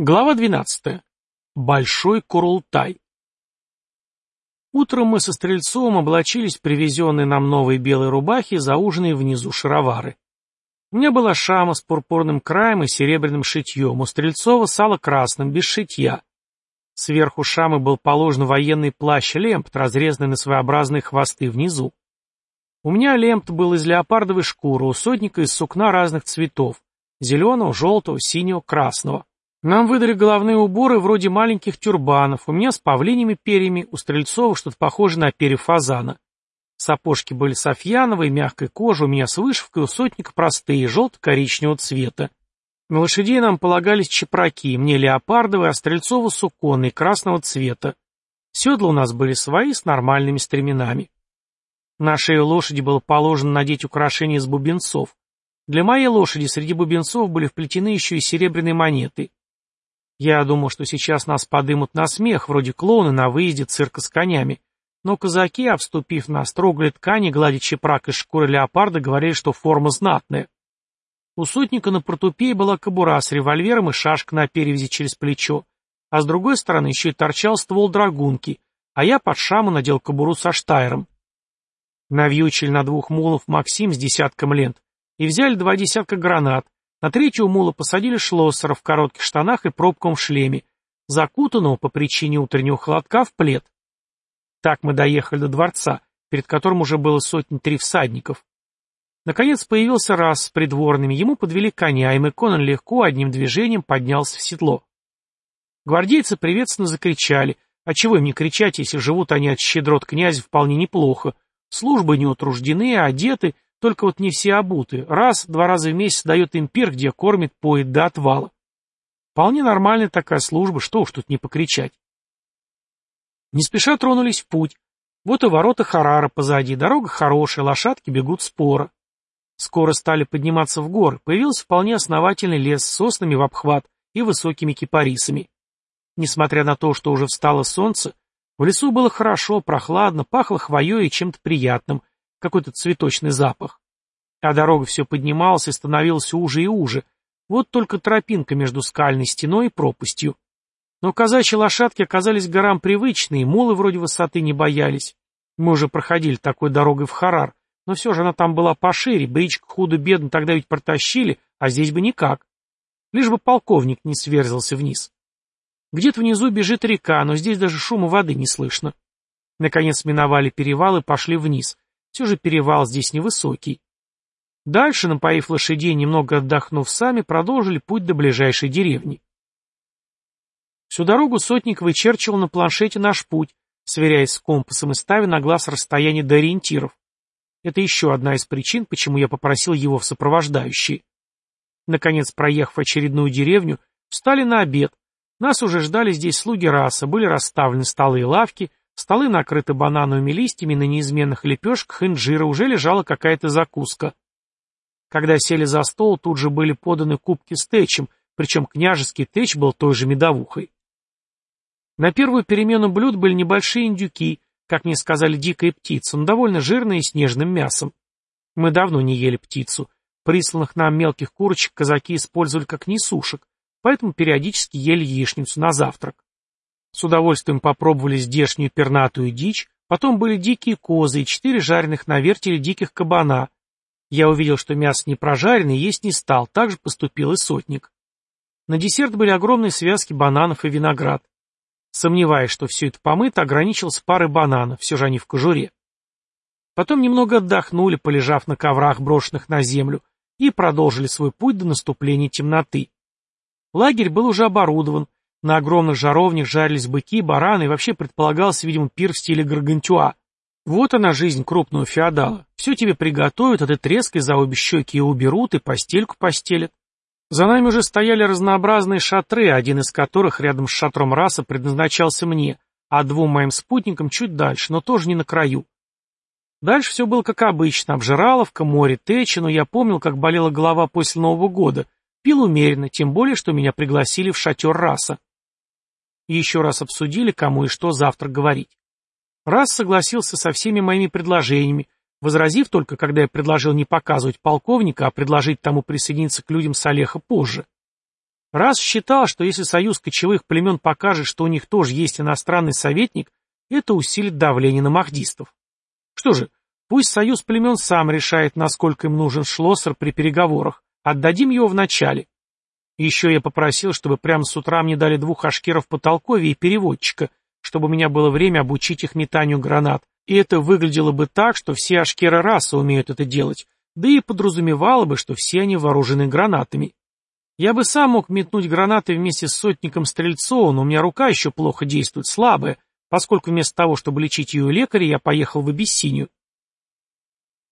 Глава 12. Большой Курултай. Утром мы со Стрельцовым облачились привезенные нам новые белые рубахи зауженные внизу шаровары. У меня была шама с пурпурным краем и серебряным шитьем, у Стрельцова сало красным, без шитья. Сверху шамы был положен военный плащ лемпт, разрезанный на своеобразные хвосты внизу. У меня лемпт был из леопардовой шкуры, у сотника из сукна разных цветов — зеленого, желтого, синего, красного. Нам выдали головные уборы вроде маленьких тюрбанов, у меня с павлиними перьями, у Стрельцова что-то похожее на перья фазана. Сапожки были софьяновые, мягкой кожи, у меня с вышивкой, у сотника простые, желто-коричневого цвета. На лошадей нам полагались чепраки, мне леопардовые, а Стрельцову суконные, красного цвета. Седла у нас были свои, с нормальными стременами. На шею лошади было положено надеть украшения из бубенцов. Для моей лошади среди бубенцов были вплетены еще и серебряные монеты. Я думал, что сейчас нас подымут на смех, вроде клоуны на выезде цирка с конями. Но казаки, обступив нас, трогали ткани, гладя чепрак из шкуры леопарда, говорили, что форма знатная. У сотника на портупее была кобура с револьвером и шашка на перевязи через плечо, а с другой стороны еще и торчал ствол драгунки, а я под шаму надел кобуру со штайром. Навьючили на двух мулов Максим с десятком лент и взяли два десятка гранат, на третьего мула посадили шлоссера в коротких штанах и пробком в шлеме, закутанного по причине утреннего холодка в плед. Так мы доехали до дворца, перед которым уже было сотни три всадников. Наконец появился раз с придворными, ему подвели коня, и Мэконен легко одним движением поднялся в седло. Гвардейцы приветственно закричали, а чего им не кричать, если живут они от щедрот князя вполне неплохо, службы не утруждены, одеты, только вот не все обуты. Раз, два раза в месяц дает им пир, где кормит, поет до отвала. Вполне нормальная такая служба, что уж тут не покричать. Не спеша тронулись в путь. Вот и ворота Харара позади, дорога хорошая, лошадки бегут споро. Скоро стали подниматься в горы, появился вполне основательный лес с соснами в обхват и высокими кипарисами. Несмотря на то, что уже встало солнце, в лесу было хорошо, прохладно, пахло хвоей и чем-то приятным, какой-то цветочный запах. А дорога все поднималась и становилась уже и уже. Вот только тропинка между скальной стеной и пропастью. Но казачьи лошадки оказались горам привычные, мулы вроде высоты не боялись. Мы уже проходили такой дорогой в Харар, но все же она там была пошире, бричку худо-бедно тогда ведь протащили, а здесь бы никак. Лишь бы полковник не сверзился вниз. Где-то внизу бежит река, но здесь даже шума воды не слышно. Наконец миновали перевал и пошли вниз. Все же перевал здесь невысокий. Дальше, напоив лошадей, немного отдохнув сами, продолжили путь до ближайшей деревни. Всю дорогу сотник вычерчивал на планшете наш путь, сверяясь с компасом и ставя на глаз расстояние до ориентиров. Это еще одна из причин, почему я попросил его в сопровождающие. Наконец, проехав очередную деревню, встали на обед. Нас уже ждали здесь слуги раса, были расставлены столы и лавки, Столы накрыты банановыми листьями, на неизменных лепешках инжира уже лежала какая-то закуска. Когда сели за стол, тут же были поданы кубки с течем, причем княжеский теч был той же медовухой. На первую перемену блюд были небольшие индюки, как мне сказали, дикая птица, но довольно жирная и с нежным мясом. Мы давно не ели птицу. Присланных нам мелких курочек казаки использовали как несушек, поэтому периодически ели яичницу на завтрак. С удовольствием попробовали здешнюю пернатую дичь, потом были дикие козы и четыре жареных на вертеле диких кабана. Я увидел, что мясо не прожаренное, есть не стал, так же поступил и сотник. На десерт были огромные связки бананов и виноград. Сомневаясь, что все это помыто, ограничился парой бананов, все же они в кожуре. Потом немного отдохнули, полежав на коврах, брошенных на землю, и продолжили свой путь до наступления темноты. Лагерь был уже оборудован, на огромных жаровнях жарились быки, бараны, и вообще предполагался, видимо, пир в стиле гаргантюа. Вот она жизнь крупного феодала. Все тебе приготовят, а ты треской за обе щеки и уберут, и постельку постелят. За нами уже стояли разнообразные шатры, один из которых рядом с шатром раса предназначался мне, а двум моим спутникам чуть дальше, но тоже не на краю. Дальше все было как обычно, обжираловка, море, течи, но я помнил, как болела голова после Нового года. Пил умеренно, тем более, что меня пригласили в шатер раса и еще раз обсудили, кому и что завтра говорить. Раз согласился со всеми моими предложениями, возразив только, когда я предложил не показывать полковника, а предложить тому присоединиться к людям с Олеха позже. Раз считал, что если союз кочевых племен покажет, что у них тоже есть иностранный советник, это усилит давление на махдистов. Что же, пусть союз племен сам решает, насколько им нужен шлоссер при переговорах. Отдадим его еще я попросил, чтобы прямо с утра мне дали двух ашкеров по толкове и переводчика, чтобы у меня было время обучить их метанию гранат, и это выглядело бы так, что все ашкеры расы умеют это делать, да и подразумевало бы, что все они вооружены гранатами. Я бы сам мог метнуть гранаты вместе с сотником Стрельцовым, но у меня рука еще плохо действует, слабая, поскольку вместо того, чтобы лечить ее лекаря, я поехал в Абиссинию.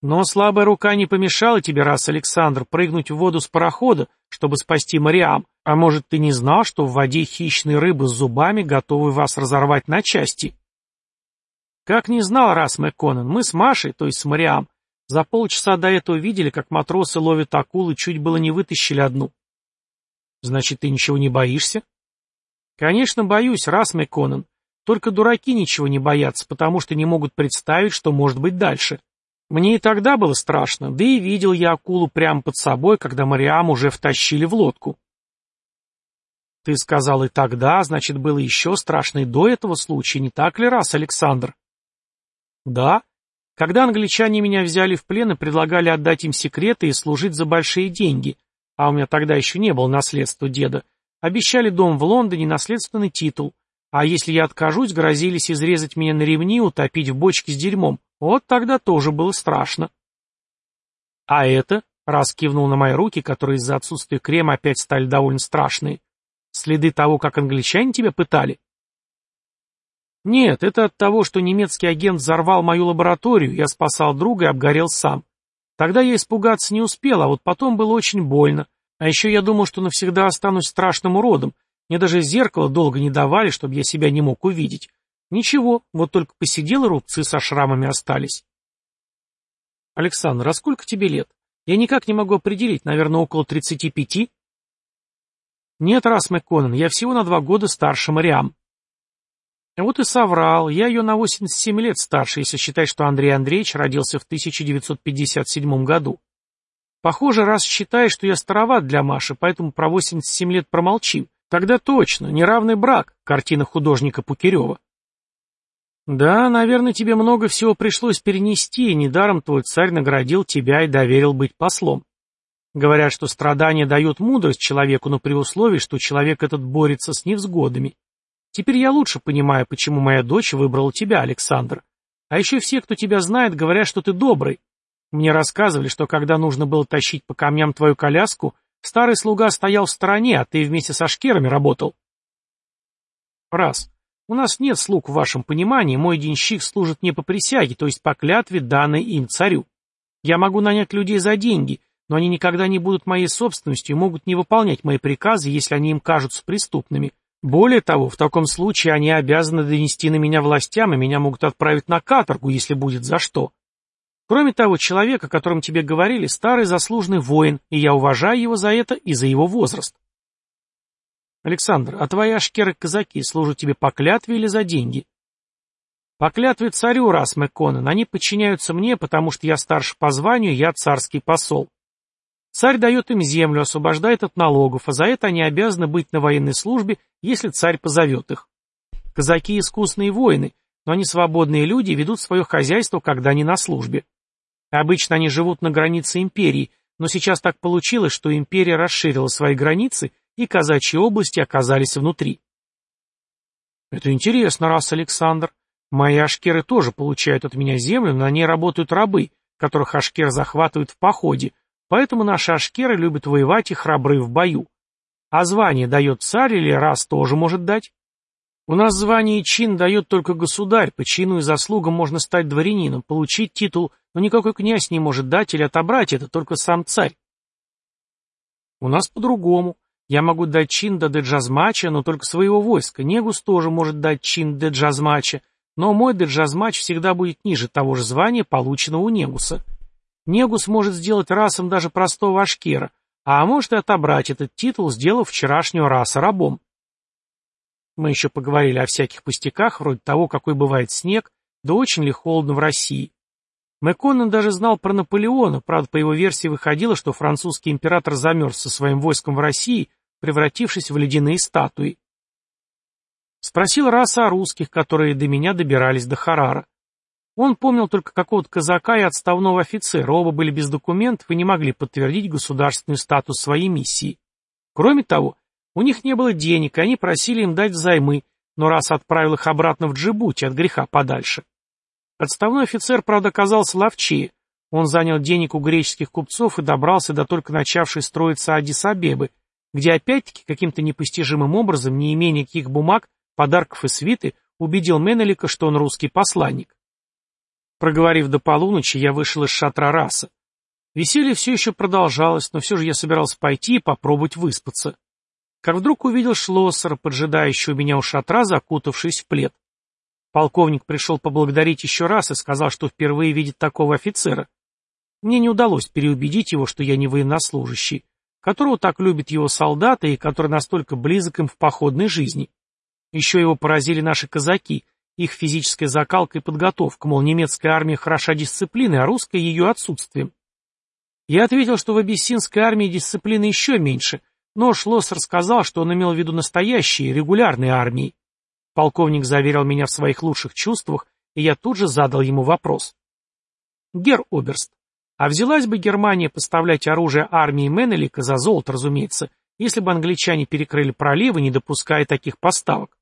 Но слабая рука не помешала тебе, раз, Александр, прыгнуть в воду с парохода, чтобы спасти Мариам, а может, ты не знал, что в воде хищные рыбы с зубами готовы вас разорвать на части? Как не знал, раз Мэкконен, мы с Машей, то есть с Мариам, за полчаса до этого видели, как матросы ловят акулы, чуть было не вытащили одну. Значит, ты ничего не боишься? Конечно, боюсь, раз Мэкконен. Только дураки ничего не боятся, потому что не могут представить, что может быть дальше. Мне и тогда было страшно, да и видел я акулу прямо под собой, когда Мариам уже втащили в лодку. Ты сказал и тогда, значит, было еще страшно и до этого случая, не так ли раз, Александр? Да. Когда англичане меня взяли в плен и предлагали отдать им секреты и служить за большие деньги, а у меня тогда еще не было наследства деда, обещали дом в Лондоне наследственный титул, а если я откажусь, грозились изрезать меня на ремни, утопить в бочке с дерьмом. Вот тогда тоже было страшно. А это, раз кивнул на мои руки, которые из-за отсутствия крема опять стали довольно страшные, следы того, как англичане тебя пытали? Нет, это от того, что немецкий агент взорвал мою лабораторию, я спасал друга и обгорел сам. Тогда я испугаться не успел, а вот потом было очень больно. А еще я думал, что навсегда останусь страшным уродом. Мне даже зеркало долго не давали, чтобы я себя не мог увидеть. Ничего, вот только посидел рубцы со шрамами остались. Александр, а сколько тебе лет? Я никак не могу определить, наверное, около тридцати пяти? Нет, раз Макконнен, я всего на два года старше Мариам. Вот и соврал, я ее на 87 лет старше, если считать, что Андрей Андреевич родился в 1957 году. Похоже, раз считаешь, что я староват для Маши, поэтому про 87 лет промолчим. Тогда точно, неравный брак, картина художника Пукирева. Да, наверное, тебе много всего пришлось перенести, и недаром твой царь наградил тебя и доверил быть послом. Говорят, что страдания дают мудрость человеку, но при условии, что человек этот борется с невзгодами. Теперь я лучше понимаю, почему моя дочь выбрала тебя, Александр. А еще все, кто тебя знает, говорят, что ты добрый. Мне рассказывали, что когда нужно было тащить по камням твою коляску, старый слуга стоял в стороне, а ты вместе со шкерами работал. Раз. У нас нет слуг в вашем понимании, мой денщик служит не по присяге, то есть по клятве, данной им царю. Я могу нанять людей за деньги, но они никогда не будут моей собственностью и могут не выполнять мои приказы, если они им кажутся преступными. Более того, в таком случае они обязаны донести на меня властям, и меня могут отправить на каторгу, если будет за что. Кроме того, человек, о котором тебе говорили, старый заслуженный воин, и я уважаю его за это и за его возраст. Александр, а твои ашкеры-казаки служат тебе по клятве или за деньги? По клятве царю, раз Мэкконен, они подчиняются мне, потому что я старше по званию, я царский посол. Царь дает им землю, освобождает от налогов, а за это они обязаны быть на военной службе, если царь позовет их. Казаки искусные воины, но они свободные люди и ведут свое хозяйство, когда они на службе. Обычно они живут на границе империи, но сейчас так получилось, что империя расширила свои границы и казачьи области оказались внутри. Это интересно, раз Александр. Мои ашкеры тоже получают от меня землю, но на ней работают рабы, которых ашкер захватывают в походе, поэтому наши ашкеры любят воевать и храбры в бою. А звание дает царь или раз тоже может дать? У нас звание и чин дает только государь, по чину и заслугам можно стать дворянином, получить титул, но никакой князь не может дать или отобрать это, только сам царь. У нас по-другому. Я могу дать чин до деджазмача, но только своего войска. Негус тоже может дать чин деджазмача, но мой деджазмач всегда будет ниже того же звания, полученного у Негуса. Негус может сделать расом даже простого ашкера, а может и отобрать этот титул, сделав вчерашнего раса рабом. Мы еще поговорили о всяких пустяках, вроде того, какой бывает снег, да очень ли холодно в России. Мэконнен даже знал про Наполеона, правда, по его версии выходило, что французский император замерз со своим войском в России, превратившись в ледяные статуи. Спросил раса о русских, которые до меня добирались до Харара. Он помнил только какого-то казака и отставного офицера, оба были без документов и не могли подтвердить государственный статус своей миссии. Кроме того, у них не было денег, и они просили им дать взаймы, но раз отправил их обратно в Джибути, от греха подальше. Отставной офицер, правда, оказался ловчее. Он занял денег у греческих купцов и добрался до только начавшей строиться Адис-Абебы, где опять-таки каким-то непостижимым образом, не имея никаких бумаг, подарков и свиты, убедил Менелика, что он русский посланник. Проговорив до полуночи, я вышел из шатра раса. Веселье все еще продолжалось, но все же я собирался пойти и попробовать выспаться. Как вдруг увидел Шлоссера, поджидающего меня у шатра, закутавшись в плед. Полковник пришел поблагодарить еще раз и сказал, что впервые видит такого офицера. Мне не удалось переубедить его, что я не военнослужащий, которого так любят его солдаты и который настолько близок им в походной жизни. Еще его поразили наши казаки, их физическая закалка и подготовка, мол, немецкая армия хороша дисциплиной, а русская ее отсутствием. Я ответил, что в абиссинской армии дисциплины еще меньше, но Шлоссер сказал, что он имел в виду настоящие, регулярные армии. Полковник заверил меня в своих лучших чувствах, и я тут же задал ему вопрос. Гер Оберст, а взялась бы Германия поставлять оружие армии Меннелика за золото, разумеется, если бы англичане перекрыли проливы, не допуская таких поставок?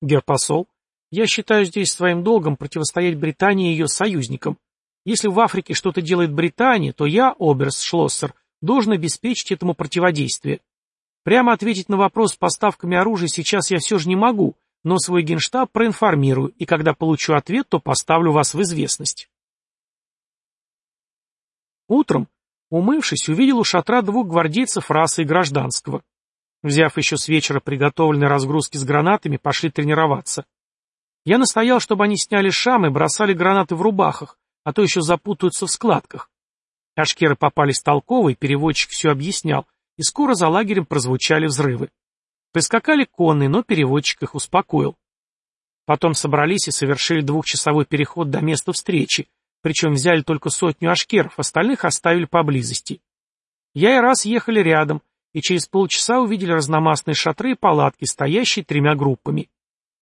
Герпосол, я считаю здесь своим долгом противостоять Британии и ее союзникам. Если в Африке что-то делает Британия, то я, Оберст Шлоссер, должен обеспечить этому противодействие. Прямо ответить на вопрос с поставками оружия сейчас я все же не могу, но свой генштаб проинформирую, и когда получу ответ, то поставлю вас в известность. Утром, умывшись, увидел у шатра двух гвардейцев расы и гражданского. Взяв еще с вечера приготовленные разгрузки с гранатами, пошли тренироваться. Я настоял, чтобы они сняли шамы и бросали гранаты в рубахах, а то еще запутаются в складках. Ашкеры попались толковые, переводчик все объяснял, и скоро за лагерем прозвучали взрывы. Прискакали конные, но переводчик их успокоил. Потом собрались и совершили двухчасовой переход до места встречи, причем взяли только сотню ашкеров, остальных оставили поблизости. Я и раз ехали рядом, и через полчаса увидели разномастные шатры и палатки, стоящие тремя группами.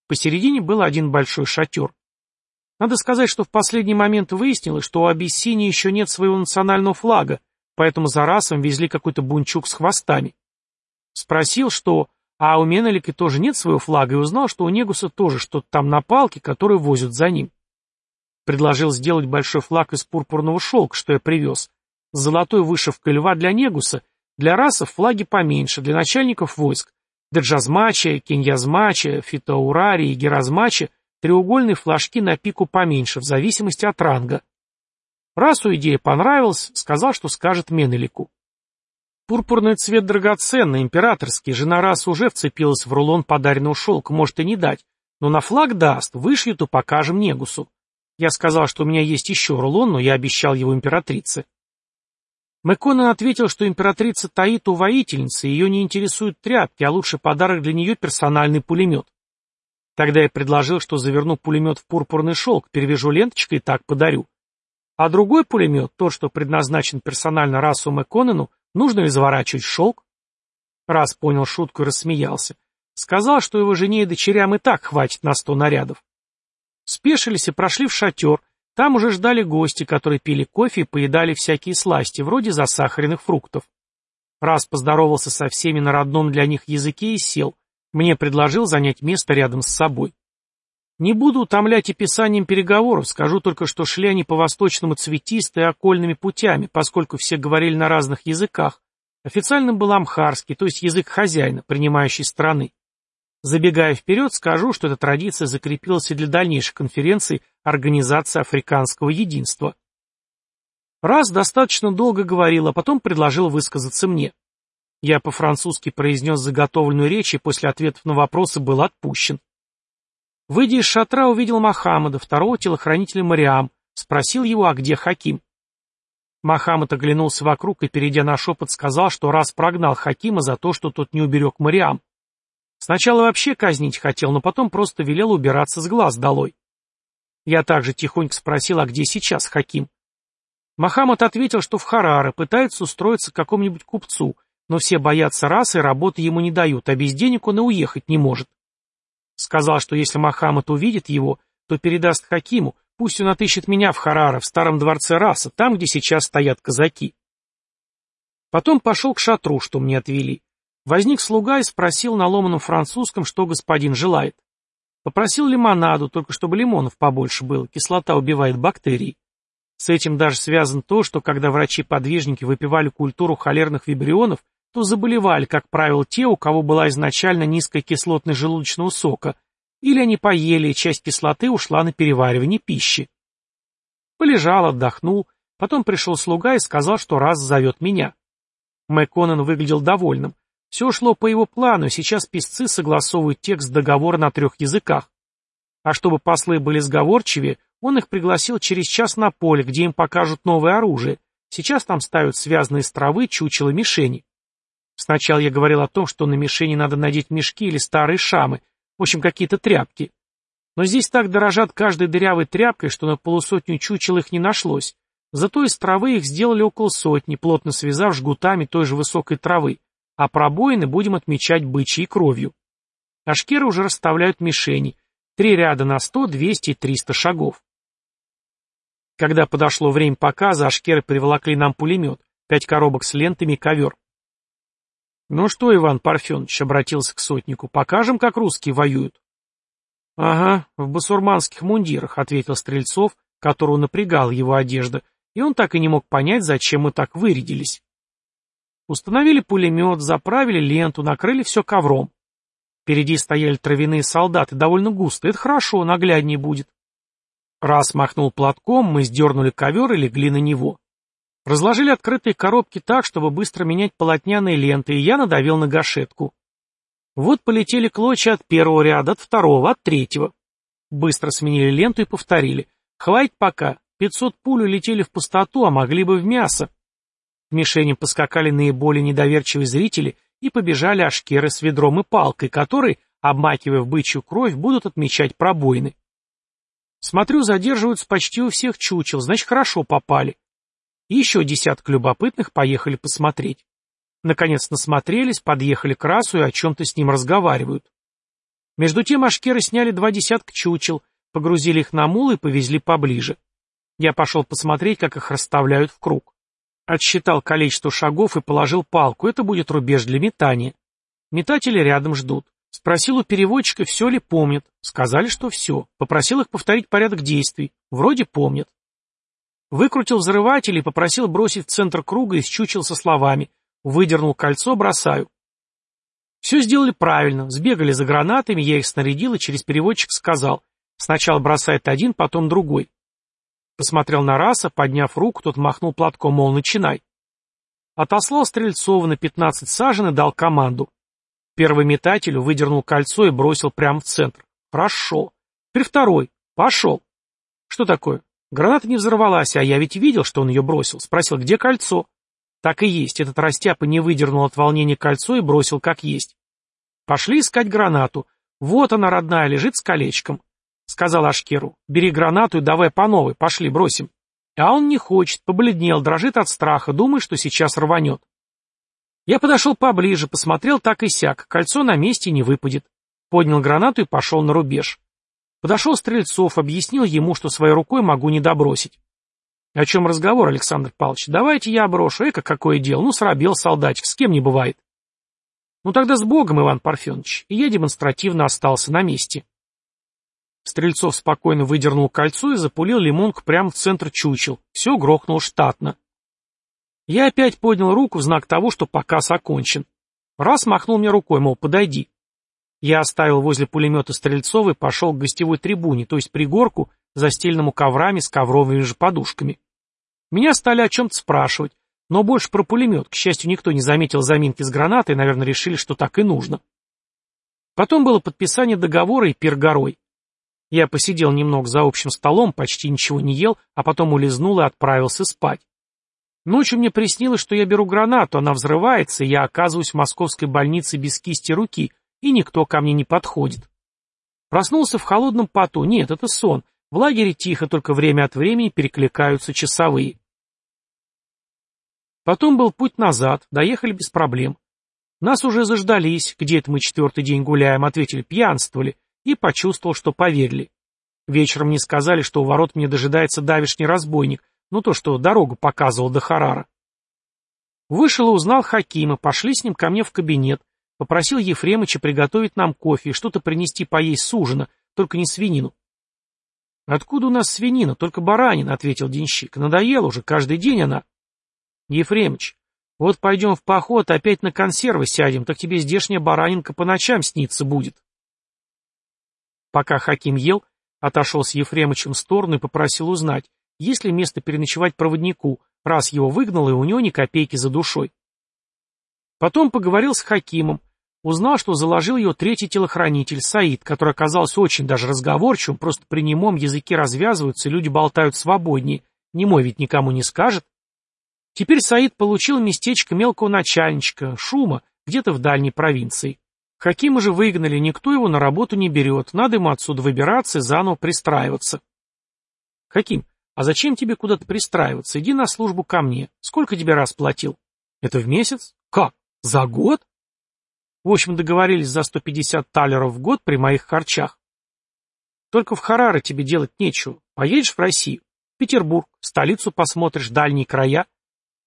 Посередине был один большой шатер. Надо сказать, что в последний момент выяснилось, что у Абиссинии еще нет своего национального флага, поэтому за расом везли какой-то бунчук с хвостами. Спросил, что а у Менелики тоже нет своего флага, и узнал, что у Негуса тоже что-то там на палке, которую возят за ним. Предложил сделать большой флаг из пурпурного шелка, что я привез, с золотой вышивкой льва для Негуса, для расов флаги поменьше, для начальников войск, Деджазмача, Кеньязмача, Фитоурари и Геразмача треугольные флажки на пику поменьше, в зависимости от ранга. Расу идея понравилась, сказал, что скажет Менелику. Пурпурный цвет драгоценный, императорский, жена Раса уже вцепилась в рулон подаренного шелка, может и не дать, но на флаг даст, вышьют и покажем Негусу. Я сказал, что у меня есть еще рулон, но я обещал его императрице. Мэконен ответил, что императрица таит у воительницы, ее не интересуют тряпки, а лучше подарок для нее персональный пулемет. Тогда я предложил, что заверну пулемет в пурпурный шелк, перевяжу ленточкой и так подарю. А другой пулемет, тот, что предназначен персонально расу Мэконену, нужно ли заворачивать шелк? Раз понял шутку и рассмеялся. Сказал, что его жене и дочерям и так хватит на сто нарядов. Спешились и прошли в шатер. Там уже ждали гости, которые пили кофе и поедали всякие сласти, вроде засахаренных фруктов. Раз поздоровался со всеми на родном для них языке и сел. Мне предложил занять место рядом с собой. Не буду утомлять описанием переговоров, скажу только, что шли они по восточному цветисто и окольными путями, поскольку все говорили на разных языках. Официальным был амхарский, то есть язык хозяина, принимающей страны. Забегая вперед, скажу, что эта традиция закрепилась и для дальнейших конференций Организации Африканского Единства. Раз достаточно долго говорил, а потом предложил высказаться мне. Я по-французски произнес заготовленную речь и после ответов на вопросы был отпущен. Выйдя из шатра, увидел Мохаммада, второго телохранителя Мариам, спросил его, а где Хаким. Мохаммад оглянулся вокруг и, перейдя на шепот, сказал, что раз прогнал Хакима за то, что тот не уберег Мариам. Сначала вообще казнить хотел, но потом просто велел убираться с глаз долой. Я также тихонько спросил, а где сейчас Хаким? Мохаммад ответил, что в Хараре пытается устроиться к какому-нибудь купцу, Но все боятся расы работы ему не дают, а без денег он и уехать не может. Сказал, что если Мохаммад увидит его, то передаст Хакиму, пусть он отыщет меня в Хараре, в старом дворце раса, там, где сейчас стоят казаки. Потом пошел к шатру, что мне отвели. Возник слуга и спросил на ломаном французском, что господин желает. Попросил лимонаду, только чтобы лимонов побольше было, кислота убивает бактерии. С этим даже связано то, что когда врачи-подвижники выпивали культуру холерных вибрионов, то заболевали, как правило, те, у кого была изначально низкая кислотность желудочного сока, или они поели, и часть кислоты ушла на переваривание пищи. Полежал, отдохнул, потом пришел слуга и сказал, что раз зовет меня. Мэконен выглядел довольным. Все шло по его плану, сейчас писцы согласовывают текст договора на трех языках. А чтобы послы были сговорчивее, он их пригласил через час на поле, где им покажут новое оружие. Сейчас там ставят связанные с травы чучело мишени. Сначала я говорил о том, что на мишени надо надеть мешки или старые шамы, в общем, какие-то тряпки. Но здесь так дорожат каждой дырявой тряпкой, что на полусотню чучел их не нашлось. Зато из травы их сделали около сотни, плотно связав жгутами той же высокой травы, а пробоины будем отмечать бычьей кровью. Ашкеры уже расставляют мишени. Три ряда на сто, двести и триста шагов. Когда подошло время показа, ашкеры приволокли нам пулемет, пять коробок с лентами и ковер. «Ну что, Иван Парфенович», — обратился к сотнику, — «покажем, как русские воюют». «Ага, в басурманских мундирах», — ответил Стрельцов, которого напрягала его одежда, и он так и не мог понять, зачем мы так вырядились. Установили пулемет, заправили ленту, накрыли все ковром. Впереди стояли травяные солдаты, довольно густо, это хорошо, нагляднее будет. Раз махнул платком, мы сдернули ковер и легли на него. Разложили открытые коробки так, чтобы быстро менять полотняные ленты, и я надавил на гашетку. Вот полетели клочья от первого ряда, от второго, от третьего. Быстро сменили ленту и повторили. Хватит пока. Пятьсот пуль улетели в пустоту, а могли бы в мясо. В мишени поскакали наиболее недоверчивые зрители и побежали ашкеры с ведром и палкой, которые, обмакивая в бычью кровь, будут отмечать пробоины. Смотрю, задерживаются почти у всех чучел, значит, хорошо попали. Еще десяток любопытных поехали посмотреть. Наконец насмотрелись, подъехали к расу и о чем-то с ним разговаривают. Между тем ашкеры сняли два десятка чучел, погрузили их на мулы и повезли поближе. Я пошел посмотреть, как их расставляют в круг. Отсчитал количество шагов и положил палку, это будет рубеж для метания. Метатели рядом ждут. Спросил у переводчика, все ли помнят. Сказали, что все. Попросил их повторить порядок действий. Вроде помнят. Выкрутил взрыватель и попросил бросить в центр круга и счучил со словами «Выдернул кольцо, бросаю». Все сделали правильно, сбегали за гранатами, я их снарядил и через переводчик сказал «Сначала бросает один, потом другой». Посмотрел на раса, подняв руку, тот махнул платком, мол, начинай. Отослал Стрельцова на пятнадцать сажен и дал команду. Первый метатель выдернул кольцо и бросил прямо в центр. Хорошо. Теперь второй. Пошел. Что такое? Граната не взорвалась, а я ведь видел, что он ее бросил. Спросил, где кольцо? Так и есть, этот растяпа не выдернул от волнения кольцо и бросил как есть. Пошли искать гранату. Вот она, родная, лежит с колечком. Сказал Ашкеру, бери гранату и давай по новой, пошли, бросим. А он не хочет, побледнел, дрожит от страха, думает, что сейчас рванет. Я подошел поближе, посмотрел так и сяк, кольцо на месте не выпадет. Поднял гранату и пошел на рубеж. Подошел Стрельцов, объяснил ему, что своей рукой могу не добросить. О чем разговор, Александр Павлович? Давайте я брошу. Эка, какое дело? Ну, срабел солдатик, с кем не бывает. Ну тогда с Богом, Иван Парфенович. И я демонстративно остался на месте. Стрельцов спокойно выдернул кольцо и запулил лимонку прямо в центр чучел. Все грохнуло штатно. Я опять поднял руку в знак того, что показ окончен. Раз махнул мне рукой, мол, подойди. Я оставил возле пулемета Стрельцова и пошел к гостевой трибуне, то есть пригорку, застеленному коврами с ковровыми же подушками. Меня стали о чем-то спрашивать, но больше про пулемет. К счастью, никто не заметил заминки с гранатой, наверное, решили, что так и нужно. Потом было подписание договора и пир горой. Я посидел немного за общим столом, почти ничего не ел, а потом улизнул и отправился спать. Ночью мне приснилось, что я беру гранату, она взрывается, и я оказываюсь в московской больнице без кисти руки, и никто ко мне не подходит. Проснулся в холодном поту. Нет, это сон. В лагере тихо, только время от времени перекликаются часовые. Потом был путь назад, доехали без проблем. Нас уже заждались, где это мы четвертый день гуляем, ответили, пьянствовали, и почувствовал, что поверили. Вечером мне сказали, что у ворот мне дожидается давишний разбойник, ну то, что дорогу показывал до Харара. Вышел и узнал Хакима, пошли с ним ко мне в кабинет, попросил Ефремыча приготовить нам кофе и что-то принести поесть с ужина, только не свинину. «Откуда у нас свинина? Только баранина», — ответил денщик. «Надоело уже, каждый день она». Ефремыч, вот пойдем в поход, опять на консервы сядем, так тебе здешняя баранинка по ночам снится будет. Пока Хаким ел, отошел с Ефремычем в сторону и попросил узнать, есть ли место переночевать проводнику, раз его выгнал и у него ни копейки за душой. Потом поговорил с Хакимом, узнал, что заложил его третий телохранитель, Саид, который оказался очень даже разговорчивым, просто при немом языке развязываются, люди болтают свободнее, немой ведь никому не скажет. Теперь Саид получил местечко мелкого начальничка, шума, где-то в дальней провинции. Хакима же выгнали, никто его на работу не берет, надо ему отсюда выбираться и заново пристраиваться. Хаким, а зачем тебе куда-то пристраиваться? Иди на службу ко мне. Сколько тебе раз платил? Это в месяц? Как? За год? В общем, договорились за 150 талеров в год при моих харчах. Только в Хараре тебе делать нечего. Поедешь в Россию, в Петербург, столицу посмотришь, дальние края.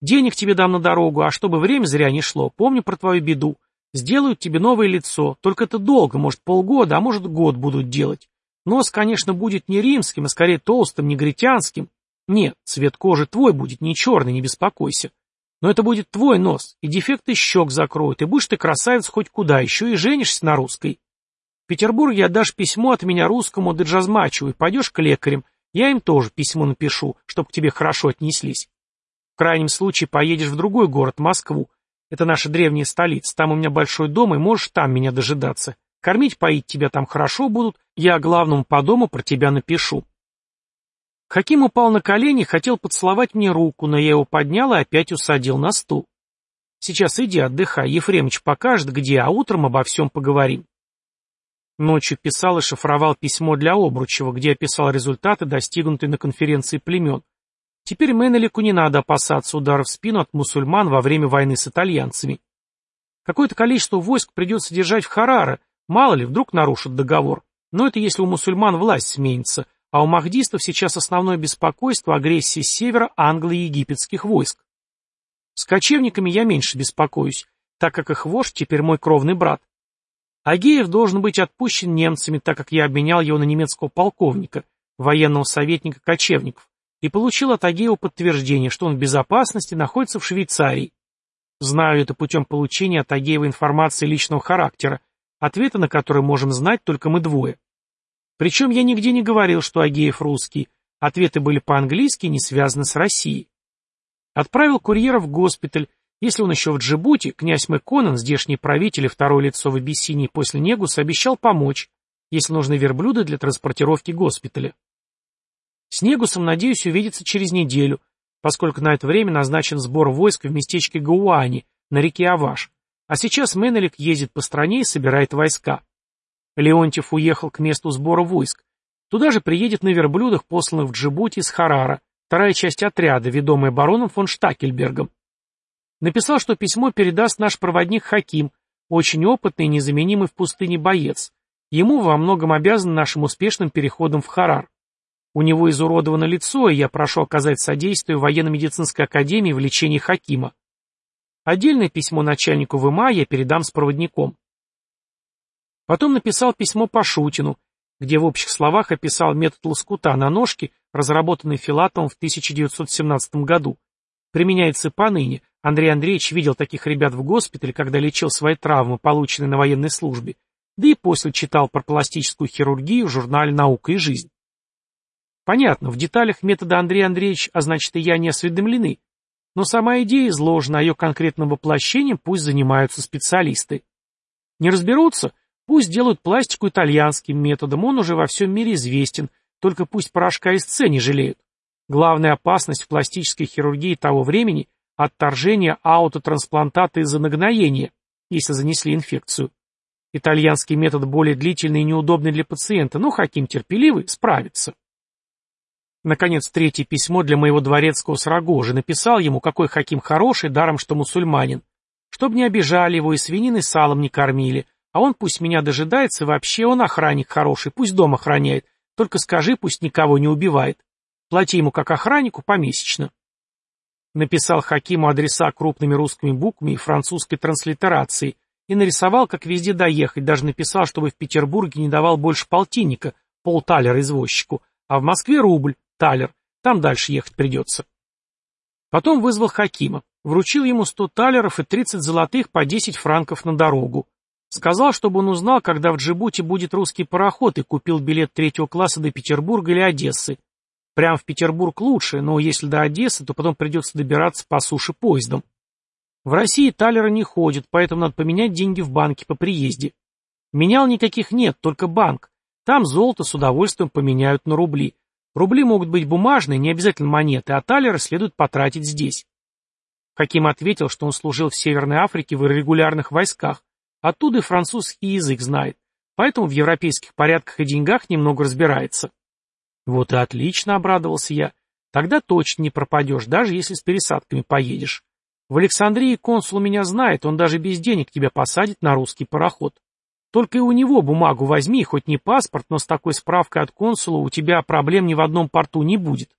Денег тебе дам на дорогу, а чтобы время зря не шло, помни про твою беду. Сделают тебе новое лицо, только это долго, может полгода, а может год будут делать. Нос, конечно, будет не римским, а скорее толстым, негритянским. Нет, цвет кожи твой будет не черный, не беспокойся. Но это будет твой нос, и дефекты щек закроют, и будешь ты красавец хоть куда, еще и женишься на русской. В Петербурге отдашь письмо от меня русскому Деджазмачу и пойдешь к лекарям, я им тоже письмо напишу, чтобы к тебе хорошо отнеслись крайнем случае поедешь в другой город, Москву. Это наша древняя столица, там у меня большой дом, и можешь там меня дожидаться. Кормить, поить тебя там хорошо будут, я главному по дому про тебя напишу. Хаким упал на колени, хотел поцеловать мне руку, но я его поднял и опять усадил на стул. Сейчас иди отдыхай, Ефремыч покажет, где, а утром обо всем поговорим. Ночью писал и шифровал письмо для Обручева, где описал результаты, достигнутые на конференции племен, Теперь Менелику не надо опасаться удара в спину от мусульман во время войны с итальянцами. Какое-то количество войск придется держать в Хараре, мало ли, вдруг нарушат договор. Но это если у мусульман власть сменится, а у махдистов сейчас основное беспокойство агрессии с севера англо-египетских войск. С кочевниками я меньше беспокоюсь, так как их вождь теперь мой кровный брат. Агеев должен быть отпущен немцами, так как я обменял его на немецкого полковника, военного советника кочевников и получил от Агеева подтверждение, что он в безопасности находится в Швейцарии. Знаю это путем получения от Агеева информации личного характера, ответы на которые можем знать только мы двое. Причем я нигде не говорил, что Агеев русский, ответы были по-английски не связаны с Россией. Отправил курьера в госпиталь, если он еще в Джибути, князь Мэконен, здешний правитель и второе лицо в Абиссинии после Негуса, обещал помочь, если нужны верблюды для транспортировки госпиталя. С Негусом надеюсь увидеться через неделю, поскольку на это время назначен сбор войск в местечке Гауани, на реке Аваш, а сейчас Менелик ездит по стране и собирает войска. Леонтьев уехал к месту сбора войск. Туда же приедет на верблюдах, посланных в Джибути из Харара, вторая часть отряда, ведомая бароном фон Штакельбергом. Написал, что письмо передаст наш проводник Хаким, очень опытный и незаменимый в пустыне боец. Ему во многом обязан нашим успешным переходом в Харар. У него изуродовано лицо, и я прошу оказать содействие военно-медицинской академии в лечении Хакима. Отдельное письмо начальнику ВМА я передам с проводником. Потом написал письмо Пашутину, где в общих словах описал метод лоскута на ножке, разработанный Филатовым в 1917 году. Применяется поныне. Андрей Андреевич видел таких ребят в госпитале, когда лечил свои травмы, полученные на военной службе, да и после читал про пластическую хирургию в журнале «Наука и жизнь». Понятно, в деталях метода Андрей Андреевич, а значит и я не осведомлены. Но сама идея изложена, а ее конкретным воплощением пусть занимаются специалисты. Не разберутся? Пусть делают пластику итальянским методом, он уже во всем мире известен, только пусть порошка из С жалеют. Главная опасность в пластической хирургии того времени – отторжение аутотрансплантата из-за нагноения, если занесли инфекцию. Итальянский метод более длительный и неудобный для пациента, но Хаким терпеливый, справится. Наконец, третье письмо для моего дворецкого с Рогожи. Написал ему, какой Хаким хороший, даром что мусульманин. Чтоб не обижали его и свининой салом не кормили. А он пусть меня дожидается, вообще он охранник хороший, пусть дом охраняет. Только скажи, пусть никого не убивает. Плати ему как охраннику помесячно. Написал Хакиму адреса крупными русскими буквами и французской транслитерацией и нарисовал, как везде доехать, даже написал, чтобы в Петербурге не давал больше полтинника, полталера извозчику, а в Москве рубль, талер, там дальше ехать придется. Потом вызвал Хакима, вручил ему сто талеров и тридцать золотых по десять франков на дорогу. Сказал, чтобы он узнал, когда в Джибути будет русский пароход и купил билет третьего класса до Петербурга или Одессы. Прям в Петербург лучше, но если до Одессы, то потом придется добираться по суше поездом. В России талеры не ходят, поэтому надо поменять деньги в банке по приезде. Менял никаких нет, только банк. Там золото с удовольствием поменяют на рубли. Рубли могут быть бумажные, не обязательно монеты, а талеры следует потратить здесь. Хаким ответил, что он служил в Северной Африке в регулярных войсках, оттуда и французский язык знает, поэтому в европейских порядках и деньгах немного разбирается. Вот и отлично, обрадовался я. Тогда точно не пропадешь, даже если с пересадками поедешь. В Александрии консул меня знает, он даже без денег тебя посадит на русский пароход. Только и у него бумагу возьми, хоть не паспорт, но с такой справкой от консула у тебя проблем ни в одном порту не будет.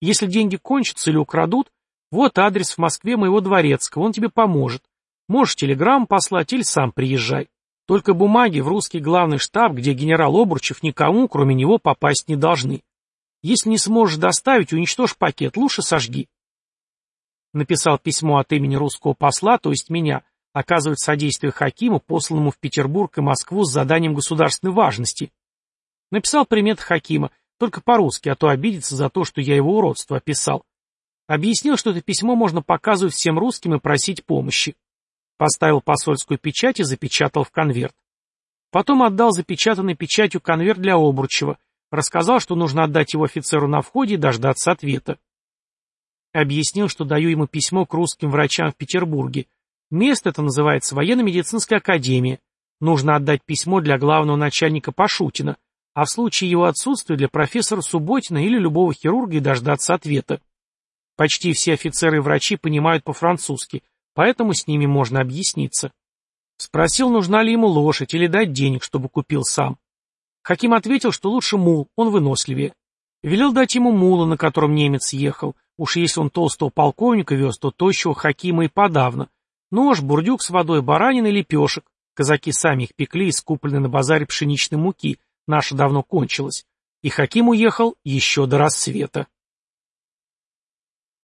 Если деньги кончатся или украдут, вот адрес в Москве моего дворецкого, он тебе поможет. Можешь телеграмму послать или сам приезжай. Только бумаги в русский главный штаб, где генерал Обручев никому, кроме него, попасть не должны. Если не сможешь доставить, уничтожь пакет, лучше сожги. Написал письмо от имени русского посла, то есть меня, оказывать содействие Хакиму, посланному в Петербург и Москву с заданием государственной важности. Написал примет Хакима, только по-русски, а то обидится за то, что я его уродство описал. Объяснил, что это письмо можно показывать всем русским и просить помощи. Поставил посольскую печать и запечатал в конверт. Потом отдал запечатанный печатью конверт для Обручева, рассказал, что нужно отдать его офицеру на входе и дождаться ответа. Объяснил, что даю ему письмо к русским врачам в Петербурге, Место это называется военно-медицинская академия. Нужно отдать письмо для главного начальника Пашутина, а в случае его отсутствия для профессора Субботина или любого хирурга и дождаться ответа. Почти все офицеры и врачи понимают по-французски, поэтому с ними можно объясниться. Спросил, нужна ли ему лошадь или дать денег, чтобы купил сам. Хаким ответил, что лучше мул, он выносливее. Велел дать ему мула, на котором немец ехал. Уж если он толстого полковника вез, то тощего Хакима и подавно. Нож, бурдюк с водой, баранин и лепешек. Казаки сами их пекли из купленной на базаре пшеничной муки. Наша давно кончилась. И Хаким уехал еще до рассвета.